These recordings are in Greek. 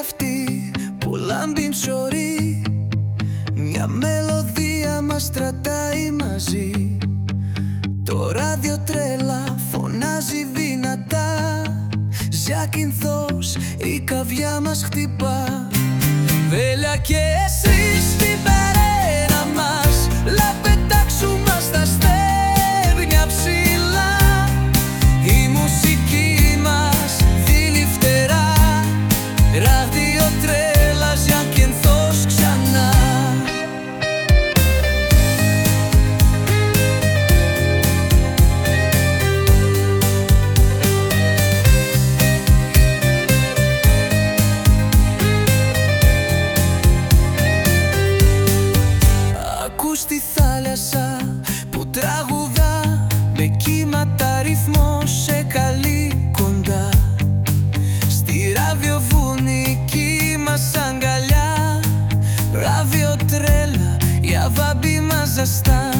αυτή που λάμπει ψωρή Μια μελωδία μας τρατάει μαζί. Το ράδιο τρέλα φωνάζει δυνατά Ζιακυνθός η καβιά μας χτυπά. Βέλα και εσύ Ράδιο τρέλα Ζιακυνθός ξανά. Ακούς τη θάλασσα που τραγουδά Ραδιοτρέλα, η αβάμπη μας ζαστά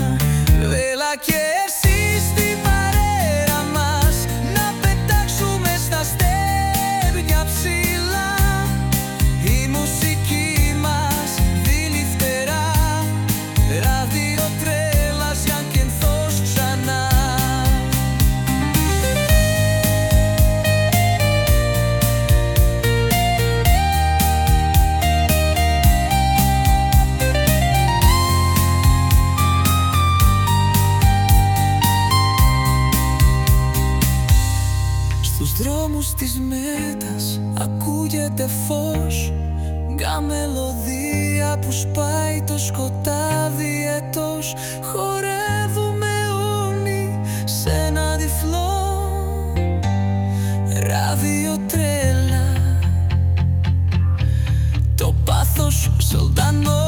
δρόμους της μέτας ακούγεται φως. Μια μελωδία που σπάει το σκοτάδι ετός. Χορεύουμε όλοι σε ένα τυφλό Ραδιοτρέλα Το πάθος ζωντανό